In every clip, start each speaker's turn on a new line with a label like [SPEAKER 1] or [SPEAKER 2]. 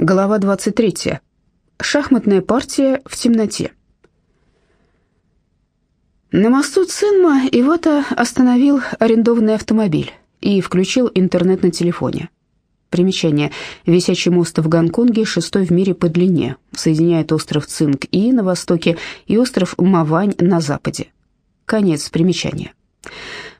[SPEAKER 1] Глава 23. Шахматная партия в темноте. На мосту Цинма Ивата остановил арендованный автомобиль и включил интернет на телефоне. Примечание. Висячий мост в Гонконге шестой в мире по длине. Соединяет остров Цинг-И на востоке и остров Мавань на западе. Конец примечания.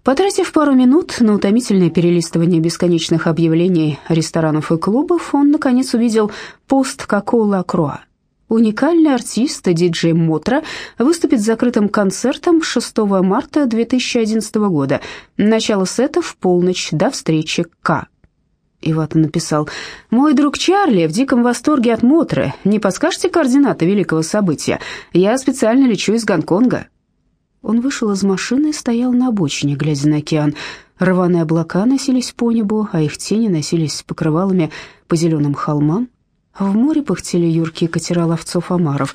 [SPEAKER 1] Потратив пару минут на утомительное перелистывание бесконечных объявлений ресторанов и клубов, он, наконец, увидел пост Кокола Кроа. Уникальный артист, диджей Мотра, выступит с закрытым концертом 6 марта 2011 года. Начало сета в полночь, до встречи К. Ивата написал, «Мой друг Чарли в диком восторге от Мотры. Не подскажете координаты великого события? Я специально лечу из Гонконга». Он вышел из машины и стоял на обочине, глядя на океан. Рваные облака носились по небу, а их тени носились покрывалами по зеленым холмам. В море пыхтели юркие катера ловцов-омаров.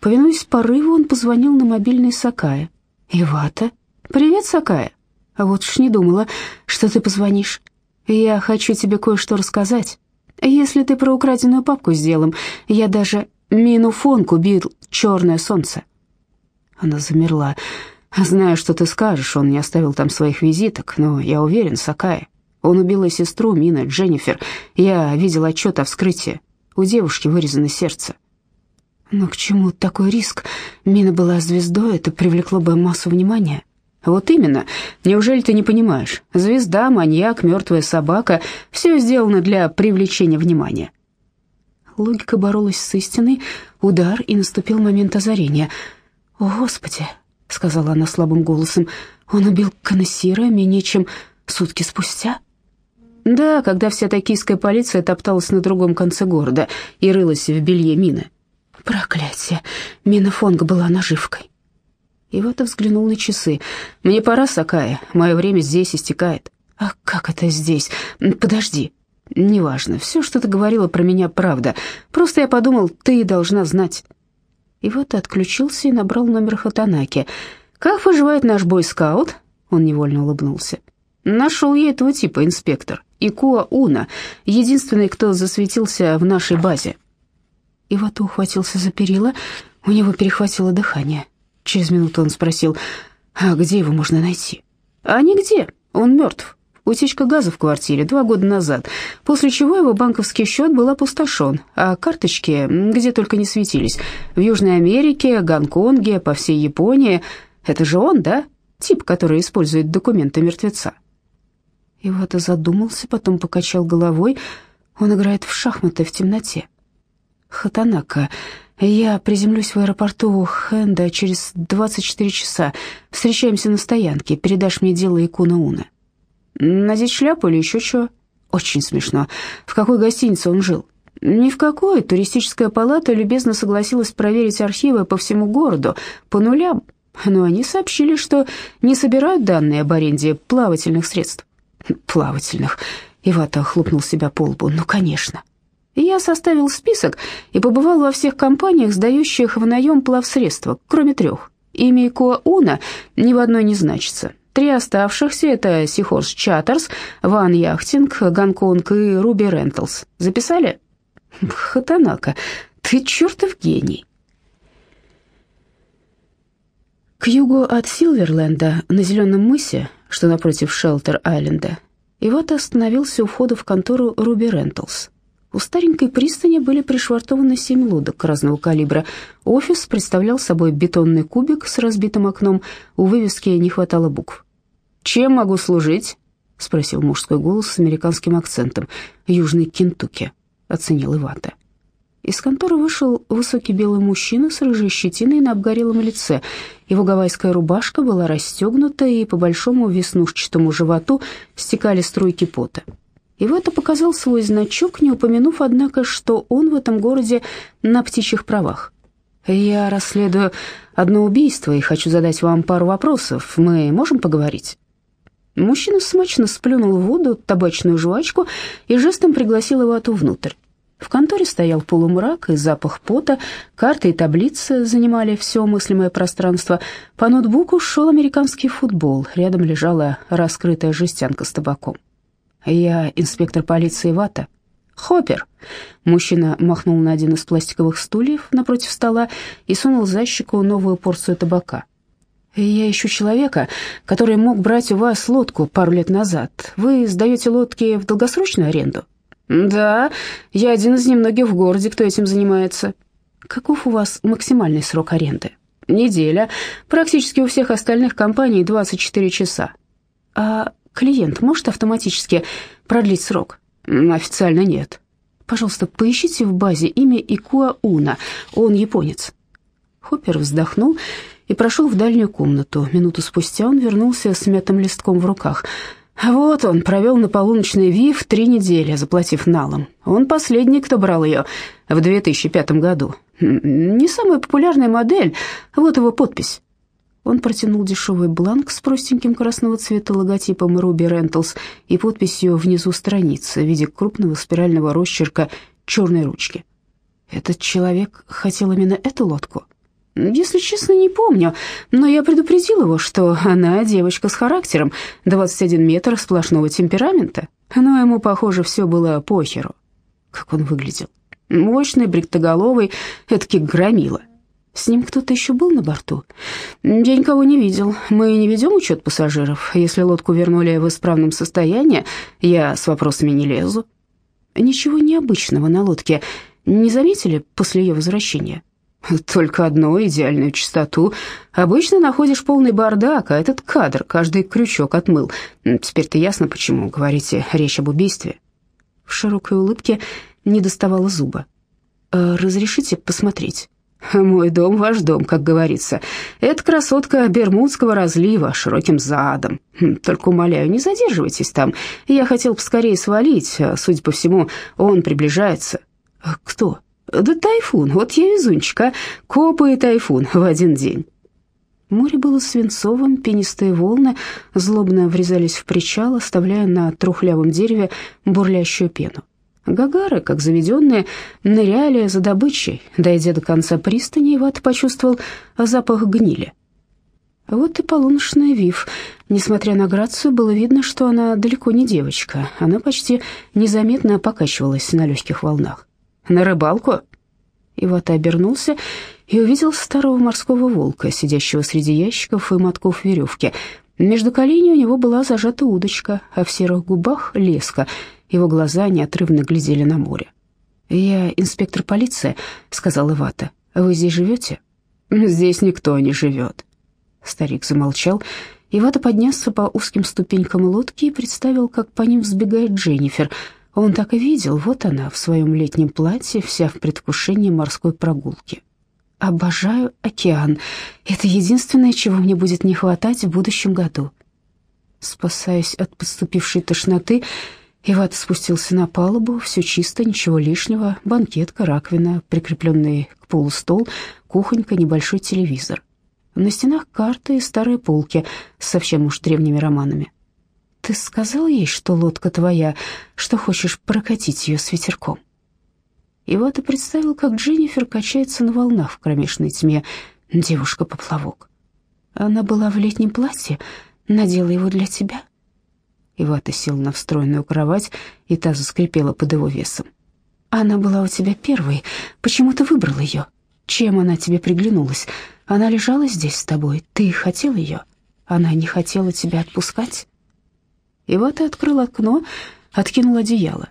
[SPEAKER 1] Повинуясь порыву, он позвонил на мобильный Сакая. «Ивата?» «Привет, Сакая!» «А вот уж не думала, что ты позвонишь. Я хочу тебе кое-что рассказать. Если ты про украденную папку с делом, я даже Минуфонку бил черное солнце». Она замерла. «Знаю, что ты скажешь, он не оставил там своих визиток, но я уверен, Сакай. Он убил и сестру Мина, Дженнифер. Я видел отчет о вскрытии. У девушки вырезано сердце». «Но к чему такой риск? Мина была звездой, это привлекло бы массу внимания». «Вот именно. Неужели ты не понимаешь? Звезда, маньяк, мертвая собака — все сделано для привлечения внимания». Логика боролась с истиной, удар, и наступил момент озарения — «О, Господи!» — сказала она слабым голосом. «Он убил Канессира менее чем сутки спустя?» «Да, когда вся токийская полиция топталась на другом конце города и рылась в белье мины». «Проклятие! Мина Фонга была наживкой». Ивата взглянул на часы. «Мне пора, Сакая, мое время здесь истекает». «А как это здесь? Подожди». «Неважно, все, что ты говорила про меня, правда. Просто я подумал, ты должна знать». И вот отключился и набрал номер Хатанаки. «Как поживает наш бойскаут?» Он невольно улыбнулся. «Нашел я этого типа, инспектор. Икуа Уна, единственный, кто засветился в нашей базе». Ивата ухватился за перила, у него перехватило дыхание. Через минуту он спросил, «А где его можно найти?» «А нигде, он мертв. Утечка газа в квартире два года назад, после чего его банковский счет был опустошен, а карточки где только не светились. В Южной Америке, Гонконге, по всей Японии. Это же он, да? Тип, который использует документы мертвеца. И вот и задумался, потом покачал головой. Он играет в шахматы в темноте. Хатанака, я приземлюсь в аэропорту Хенда через 24 часа. Встречаемся на стоянке. Передашь мне дело Икуна Уна. Надеть шляпу или еще что? Очень смешно. В какой гостинице он жил? Ни в какой. Туристическая палата любезно согласилась проверить архивы по всему городу, по нулям. Но они сообщили, что не собирают данные об аренде плавательных средств. Плавательных. Ивата хлопнул себя по лбу. Ну, конечно. Я составил список и побывал во всех компаниях, сдающих в наем плавсредства, кроме трех. Имя Икоа ни в одной не значится. Три оставшихся — это Сихорс Чаттерс, Ван Яхтинг, Гонконг и Руби Ренталс. Записали? Хатанака, ты чертов гений. К югу от Силверленда, на зеленом мысе, что напротив Шелтер-Айленда, Иват остановился у входа в контору Руби Ренталс. У старенькой пристани были пришвартованы семь лодок разного калибра. Офис представлял собой бетонный кубик с разбитым окном, у вывески не хватало букв. «Чем могу служить?» — спросил мужской голос с американским акцентом. «Южный Кентукки», — оценил Ивата. Из конторы вышел высокий белый мужчина с рыжей щетиной на обгорелом лице. Его гавайская рубашка была расстегнута, и по большому веснушчатому животу стекали струйки пота. Ивата показал свой значок, не упомянув, однако, что он в этом городе на птичьих правах. «Я расследую одно убийство и хочу задать вам пару вопросов. Мы можем поговорить?» Мужчина смачно сплюнул в воду табачную жвачку и жестом пригласил его Ивату внутрь. В конторе стоял полумрак и запах пота, карты и таблицы занимали все мыслимое пространство. По ноутбуку шел американский футбол, рядом лежала раскрытая жестянка с табаком. «Я инспектор полиции Вата». «Хоппер!» Мужчина махнул на один из пластиковых стульев напротив стола и сунул за щеку новую порцию табака. «Я ищу человека, который мог брать у вас лодку пару лет назад. Вы сдаете лодки в долгосрочную аренду?» «Да, я один из немногих в городе, кто этим занимается». «Каков у вас максимальный срок аренды?» «Неделя. Практически у всех остальных компаний 24 часа». «А клиент может автоматически продлить срок?» «Официально нет». «Пожалуйста, поищите в базе имя Икуа Уна. Он японец». Хоппер вздохнул и прошел в дальнюю комнату. Минуту спустя он вернулся с мятым листком в руках. Вот он провел на полуночный ВИФ три недели, заплатив налом. Он последний, кто брал ее в 2005 году. Не самая популярная модель, вот его подпись. Он протянул дешевый бланк с простеньким красного цвета логотипом Ruby Rentals и подписью внизу страницы в виде крупного спирального росчерка черной ручки. Этот человек хотел именно эту лодку? Если честно, не помню, но я предупредил его, что она девочка с характером, 21 метр сплошного темперамента, но ему, похоже, все было похеру. Как он выглядел? Мощный, бритоголовый, эдакий громила. С ним кто-то еще был на борту? Я никого не видел. Мы не ведем учет пассажиров. Если лодку вернули в исправном состоянии, я с вопросами не лезу. Ничего необычного на лодке не заметили после ее возвращения? Только одно, идеальную чистоту. Обычно находишь полный бардак, а этот кадр каждый крючок отмыл. Теперь-то ясно, почему говорите речь об убийстве. В широкой улыбке не доставало зуба. «Э, «Разрешите посмотреть?» «Мой дом, ваш дом, как говорится. Это красотка Бермудского разлива, широким задом. Хм, только, умоляю, не задерживайтесь там. Я хотел поскорее свалить, а, судя по всему, он приближается». «Э, «Кто?» Да тайфун, вот я везунчик, а? Копы и тайфун в один день. Море было свинцовым, пенистые волны злобно врезались в причал, оставляя на трухлявом дереве бурлящую пену. Гагары, как заведенные, ныряли за добычей. Дойдя до конца пристани, Иват почувствовал запах гнили. Вот и полуночная Вив. Несмотря на грацию, было видно, что она далеко не девочка. Она почти незаметно покачивалась на легких волнах. На рыбалку?» Ивата обернулся и увидел старого морского волка, сидящего среди ящиков и мотков веревки. Между коленей у него была зажата удочка, а в серых губах — леска. Его глаза неотрывно глядели на море. «Я инспектор полиции», — сказал Ивата. «Вы здесь живете?» «Здесь никто не живет». Старик замолчал. Ивата поднялся по узким ступенькам лодки и представил, как по ним взбегает Дженнифер — он так и видел, вот она в своем летнем платье, вся в предвкушении морской прогулки. Обожаю океан. Это единственное, чего мне будет не хватать в будущем году. Спасаясь от подступившей тошноты, Иват спустился на палубу, все чисто, ничего лишнего, банкетка, раковина, прикрепленный к полу стол, кухонька, небольшой телевизор. На стенах карты и старые полки с совсем уж древними романами. Ты сказал ей, что лодка твоя, что хочешь прокатить ее с ветерком?» И вот и представил, как Дженнифер качается на волнах в кромешной тьме, девушка-поплавок. Она была в летнем платье, надела его для тебя. Ивата сел на встроенную кровать, и та заскрипела под его весом. Она была у тебя первой. Почему ты выбрал ее? Чем она тебе приглянулась? Она лежала здесь с тобой. Ты хотел ее? Она не хотела тебя отпускать? И вот и открыл окно, откинул одеяло.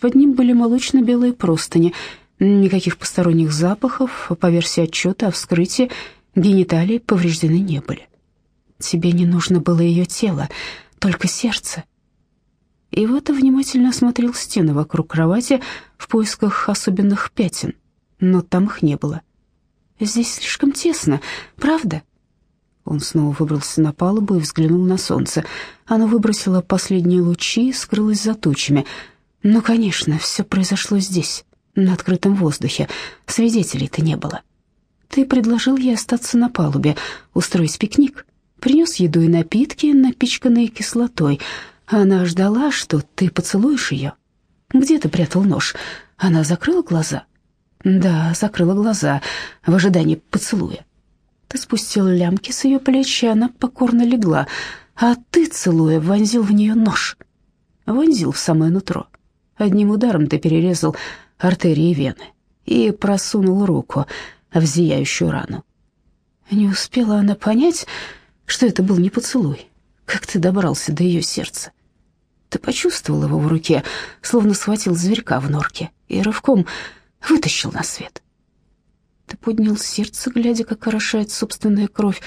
[SPEAKER 1] Под ним были молочно-белые простыни, никаких посторонних запахов, по версии отчета о вскрытии гениталии повреждены не были. Тебе не нужно было ее тело, только сердце. И вот внимательно осмотрел стены вокруг кровати в поисках особенных пятен, но там их не было. Здесь слишком тесно, правда? Он снова выбрался на палубу и взглянул на солнце. Оно выбросило последние лучи и скрылось за тучами. Ну, конечно, все произошло здесь, на открытом воздухе. Свидетелей-то не было. Ты предложил ей остаться на палубе, устроить пикник. Принес еду и напитки, напичканные кислотой. Она ждала, что ты поцелуешь ее. Где ты прятал нож? Она закрыла глаза? Да, закрыла глаза в ожидании поцелуя. Ты спустил лямки с ее плеч, и она покорно легла, а ты, целуя, вонзил в нее нож. Вонзил в самое нутро. Одним ударом ты перерезал артерии и вены и просунул руку в зияющую рану. Не успела она понять, что это был не поцелуй. Как ты добрался до ее сердца? Ты почувствовал его в руке, словно схватил зверька в норке и рывком вытащил на свет. Ты поднял сердце, глядя, как орошает собственная кровь.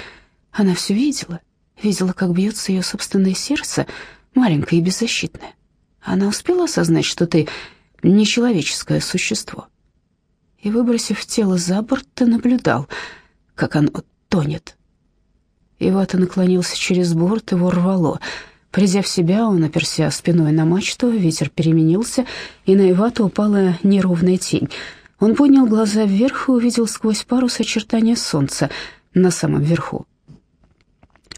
[SPEAKER 1] Она все видела, видела, как бьется ее собственное сердце, маленькое и беззащитное. Она успела осознать, что ты нечеловеческое существо. И, выбросив тело за борт, ты наблюдал, как оно тонет. Ивата наклонился через борт, его рвало. Придя в себя, он оперся спиной на мачту, ветер переменился, и на Ивату упала неровная тень. Он поднял глаза вверх и увидел сквозь парус очертания солнца на самом верху.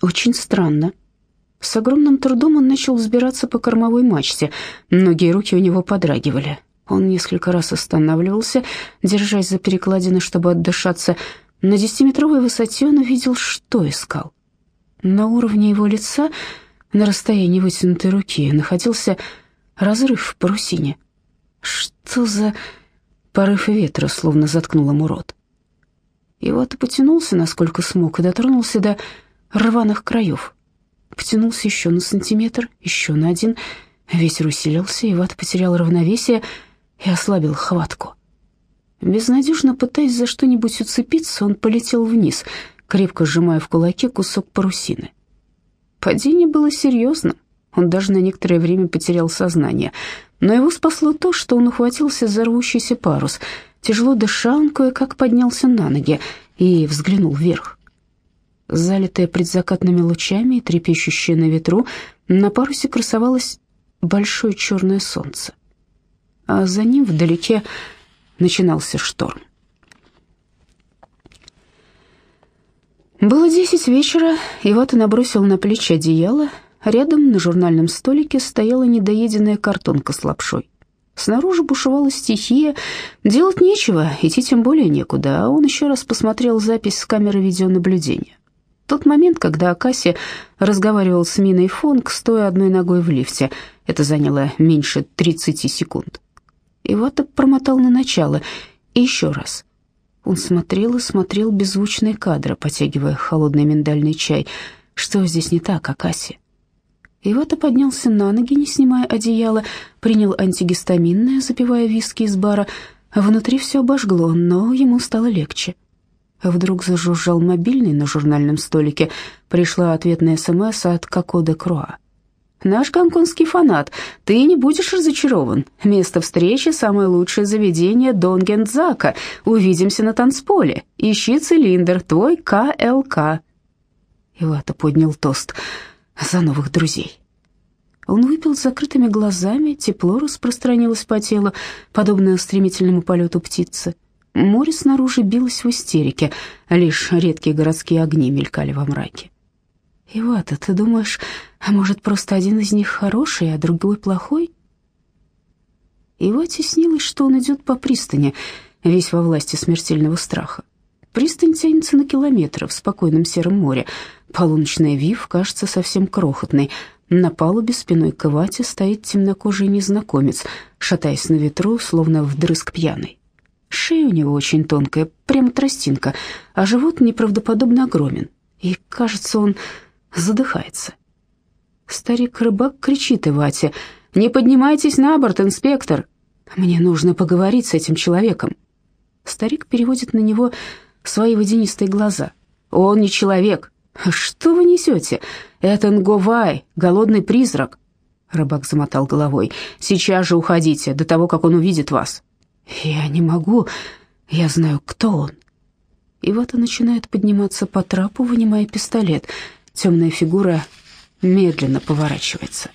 [SPEAKER 1] Очень странно. С огромным трудом он начал взбираться по кормовой мачте. Ноги и руки у него подрагивали. Он несколько раз останавливался, держась за перекладины, чтобы отдышаться, на десятиметровой высоте он увидел, что искал. На уровне его лица, на расстоянии вытянутой руки, находился разрыв в парусине. Что за порыв ветра словно заткнул ему рот? И вот потянулся, насколько смог, и дотронулся до рваных краев. Потянулся еще на сантиметр, еще на один. Ветер усилился, и Ват потерял равновесие и ослабил хватку. Безнадежно пытаясь за что-нибудь уцепиться, он полетел вниз, крепко сжимая в кулаке кусок парусины. Падение было серьезным, он даже на некоторое время потерял сознание, но его спасло то, что он ухватился за рвущийся парус. Тяжело дыша, он кое-как поднялся на ноги и взглянул вверх. Залитая предзакатными лучами и трепещущая на ветру, на парусе красовалось большое черное солнце. А за ним вдалеке начинался шторм. Было десять вечера, и он набросил на плечи одеяло. Рядом на журнальном столике стояла недоеденная картонка с лапшой. Снаружи бушевала стихия, делать нечего, идти тем более некуда, а он еще раз посмотрел запись с камеры видеонаблюдения. Тот момент, когда Акаси разговаривал с Миной Фонг, стоя одной ногой в лифте, это заняло меньше 30 секунд. Ивата промотал на начало и еще раз. Он смотрел и смотрел беззвучные кадры, потягивая холодный миндальный чай. Что здесь не так, Акаси? Ивата поднялся на ноги, не снимая одеяла, принял антигистаминное, запивая виски из бара. Внутри все обожгло, но ему стало легче. Вдруг зажужжал мобильный на журнальном столике. Пришла ответная СМС от Коко де Круа. Наш гонконгский фанат, ты не будешь разочарован. Место встречи — самое лучшее заведение Донгензака. Увидимся на танцполе. Ищи цилиндр, твой КЛК. Ивата поднял тост за новых друзей. Он выпил с закрытыми глазами, тепло распространилось по телу, подобно стремительному полету птицы. Море снаружи билось в истерике, лишь редкие городские огни мелькали во мраке. «Ивата, ты думаешь, а может, просто один из них хороший, а другой плохой?» Ивате снилось, что он идет по пристани, весь во власти смертельного страха. Пристань тянется на километры в спокойном сером море. Полуночная вив кажется совсем крохотной. На палубе спиной к Ивате стоит темнокожий незнакомец, шатаясь на ветру, словно вдрызг пьяный. Шея у него очень тонкая, прямо тростинка, а живот неправдоподобно огромен. И, кажется, он задыхается. Старик-рыбак кричит Ивате, «Не поднимайтесь на борт, инспектор! Мне нужно поговорить с этим человеком». Старик переводит на него свои водянистые глаза. «Он не человек. Что вы несете? Это Нговай, голодный призрак». Рыбак замотал головой. «Сейчас же уходите, до того, как он увидит вас». «Я не могу. Я знаю, кто он». Ивата начинает подниматься по трапу, вынимая пистолет. Темная фигура медленно поворачивается.